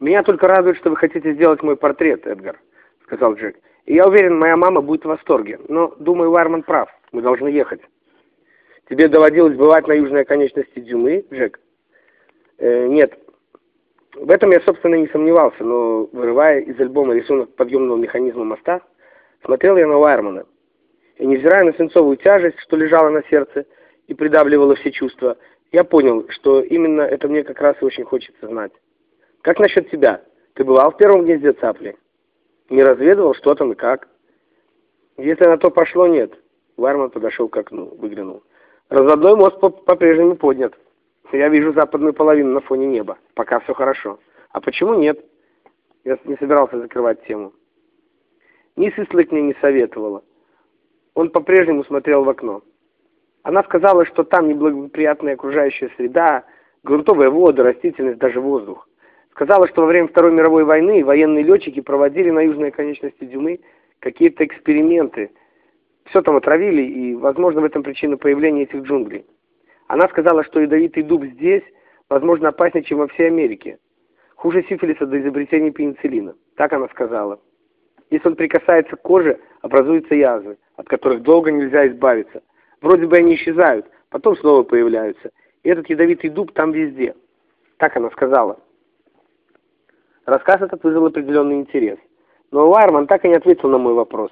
«Меня только радует, что вы хотите сделать мой портрет, Эдгар», — сказал Джек. «И я уверен, моя мама будет в восторге. Но, думаю, Вайерман прав. Мы должны ехать». «Тебе доводилось бывать на южной оконечности Дюмы, Джек?» э, «Нет. В этом я, собственно, не сомневался, но, вырывая из альбома рисунок подъемного механизма моста, смотрел я на Вайермана. И, невзирая на свинцовую тяжесть, что лежала на сердце и придавливала все чувства, я понял, что именно это мне как раз и очень хочется знать. Как насчет тебя? Ты бывал в первом гнезде цапли? Не разведывал, что там и как? Если на то пошло, нет. Варман подошел к окну, выглянул. Разводной мост по-прежнему поднят. Я вижу западную половину на фоне неба. Пока все хорошо. А почему нет? Я не собирался закрывать тему. Миссис Лык мне не советовала. Он по-прежнему смотрел в окно. Она сказала, что там неблагоприятная окружающая среда, грунтовые воды, растительность, даже воздух. Сказала, что во время Второй мировой войны военные летчики проводили на южной оконечности Дюмы какие-то эксперименты. Все там отравили, и, возможно, в этом причина появления этих джунглей. Она сказала, что ядовитый дуб здесь, возможно, опаснее, чем во всей Америке. Хуже сифилиса до изобретения пенициллина. Так она сказала. Если он прикасается к коже, образуются язвы, от которых долго нельзя избавиться. Вроде бы они исчезают, потом снова появляются. И этот ядовитый дуб там везде. Так она сказала. Рассказ этот вызвал определенный интерес. Но Уайерман так и не ответил на мой вопрос,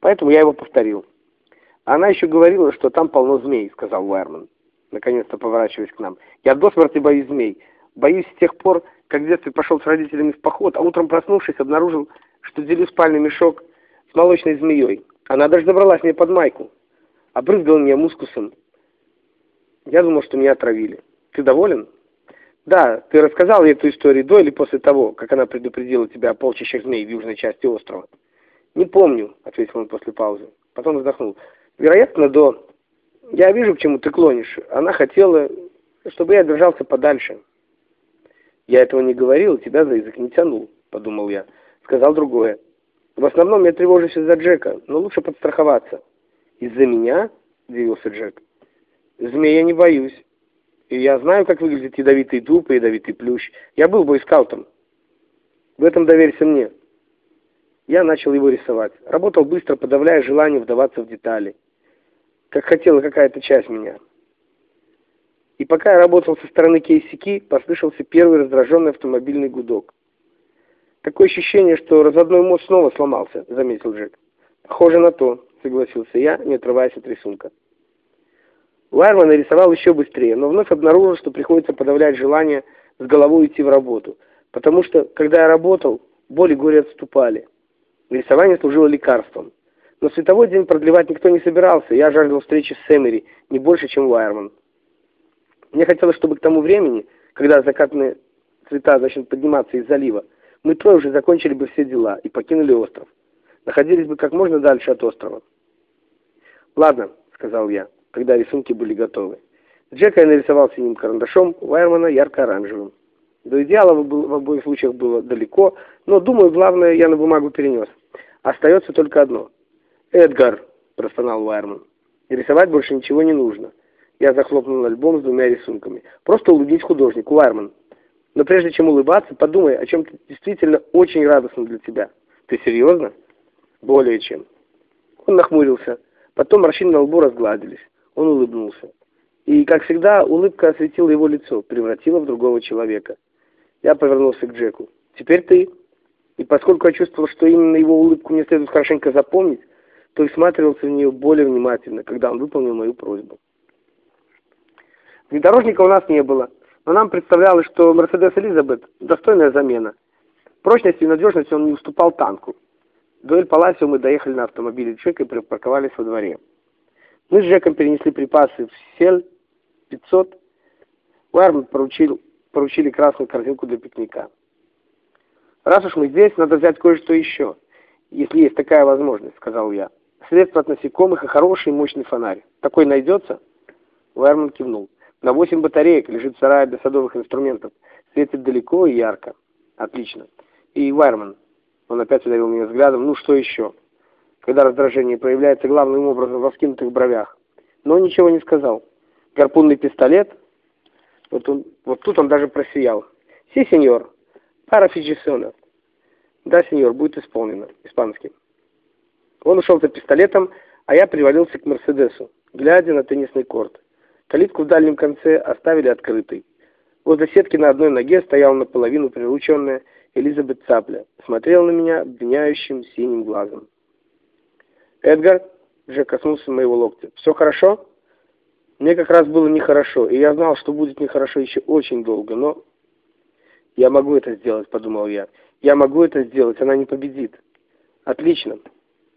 поэтому я его повторил. Она еще говорила, что там полно змей, сказал Уайерман, наконец-то поворачиваясь к нам. Я до смерти боюсь змей. Боюсь с тех пор, как в детстве пошел с родителями в поход, а утром проснувшись, обнаружил, что делю спальный мешок с молочной змеей. Она даже забралась мне под майку, обрызгала меня мускусом. Я думал, что меня отравили. Ты доволен? Да, ты рассказал ей эту историю до или после того, как она предупредила тебя о полчищах змей в южной части острова? Не помню, ответил он после паузы. Потом вздохнул. Вероятно, до. Я вижу, к чему ты клонишь. Она хотела, чтобы я держался подальше. Я этого не говорил, тебя за язык не тянул, подумал я. Сказал другое. В основном я тревожусь из-за Джека, но лучше подстраховаться. Из-за меня? Удивился Джек. Змей я не боюсь. И я знаю, как выглядит ядовитый дуб и ядовитый плющ. Я был бойскаутом. В этом доверься мне. Я начал его рисовать. Работал быстро, подавляя желание вдаваться в детали. Как хотела какая-то часть меня. И пока я работал со стороны Кейсики, послышался первый раздраженный автомобильный гудок. «Такое ощущение, что разводной мост снова сломался», — заметил Джек. «Похоже на то», — согласился я, не отрываясь от рисунка. Лайерман нарисовал еще быстрее, но вновь обнаружил, что приходится подавлять желание с головой идти в работу. Потому что, когда я работал, боли горе отступали. Рисование служило лекарством. Но световой день продлевать никто не собирался, я жаждал встречи с Эмери не больше, чем Лайерман. Мне хотелось, чтобы к тому времени, когда закатные цвета начнут подниматься из залива, мы трое уже закончили бы все дела и покинули остров. Находились бы как можно дальше от острова. «Ладно», — сказал я когда рисунки были готовы. Джека я нарисовал синим карандашом, Вайермана ярко-оранжевым. До идеала в обоих случаях было далеко, но, думаю, главное я на бумагу перенес. Остается только одно. «Эдгар», – простонал Вайерман, – «рисовать больше ничего не нужно». Я захлопнул альбом с двумя рисунками. «Просто улыбнись художнику, Вайерман. Но прежде чем улыбаться, подумай о чем-то действительно очень радостном для тебя. Ты серьезно?» «Более чем». Он нахмурился. Потом морщины на лбу разгладились. Он улыбнулся. И, как всегда, улыбка осветила его лицо, превратила в другого человека. Я повернулся к Джеку. «Теперь ты». И поскольку я чувствовал, что именно его улыбку мне следует хорошенько запомнить, то и всматривался в нее более внимательно, когда он выполнил мою просьбу. Внедорожника у нас не было, но нам представлялось, что Мерседес Элизабет – достойная замена. Прочностью и надежностью он не уступал танку. До Эль-Паласио мы доехали на автомобиле Джека и припарковались во дворе. Мы с Жеком перенесли припасы в сель 500. Уайерман поручил, поручили красную корзинку для пикника. «Раз уж мы здесь, надо взять кое-что еще, если есть такая возможность», — сказал я. «Средство от насекомых и хороший мощный фонарь. Такой найдется?» Уайерман кивнул. «На восемь батареек лежит в сарае для садовых инструментов. Светит далеко и ярко. Отлично. И Уайерман...» Он опять ударил меня взглядом. «Ну, что еще?» Когда раздражение проявляется главным образом во вскинутых бровях. Но ничего не сказал. Гарпунный пистолет, вот, он, вот тут он даже просиял. «Си, сеньор, Пара фиджисона. Да, сеньор, будет исполнено. Испанский. Он ушел за пистолетом, а я привалился к Мерседесу, глядя на теннисный корт. Калитку в дальнем конце оставили открытой. Возле сетки на одной ноге стояла наполовину прирученная Элизабет Цапля. Смотрела на меня обвиняющим синим глазом. «Эдгар?» — Джек коснулся моего локтя. «Все хорошо?» Мне как раз было нехорошо, и я знал, что будет нехорошо еще очень долго, но... «Я могу это сделать», — подумал я. «Я могу это сделать, она не победит». «Отлично.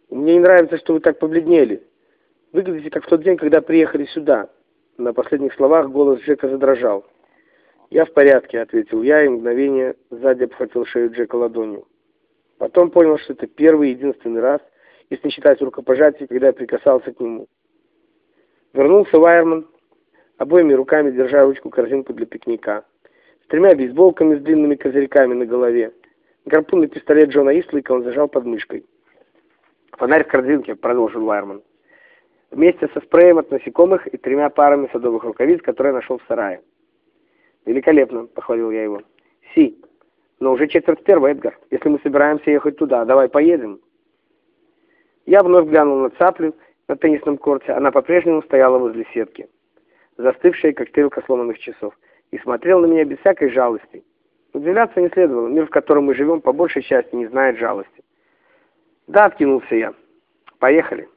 Мне не нравится, что вы так побледнели. Выглядите, как в тот день, когда приехали сюда». На последних словах голос Джека задрожал. «Я в порядке», — ответил я, и мгновение сзади обхватил шею Джека ладонью. Потом понял, что это первый и единственный раз, если не считать рукопожатия, когда я прикасался к нему. Вернулся Вайерман, обоими руками держа ручку-корзинку для пикника, с тремя бейсболками с длинными козырьками на голове. Гарпунный пистолет Джона Ислика он зажал под мышкой. «Фонарь в корзинке», — продолжил Вайерман. «Вместе со спреем от насекомых и тремя парами садовых рукавиц, которые нашел в сарае». «Великолепно», — похвалил я его. «Си, но уже четверть первого, Эдгар. Если мы собираемся ехать туда, давай поедем». Я вновь глянул на цаплю на теннисном корте. Она по-прежнему стояла возле сетки, застывшая, как стрелка сломанных часов, и смотрела на меня без всякой жалости. Удивляться не следовало. Мир, в котором мы живем, по большей части не знает жалости. «Да», — откинулся я. «Поехали».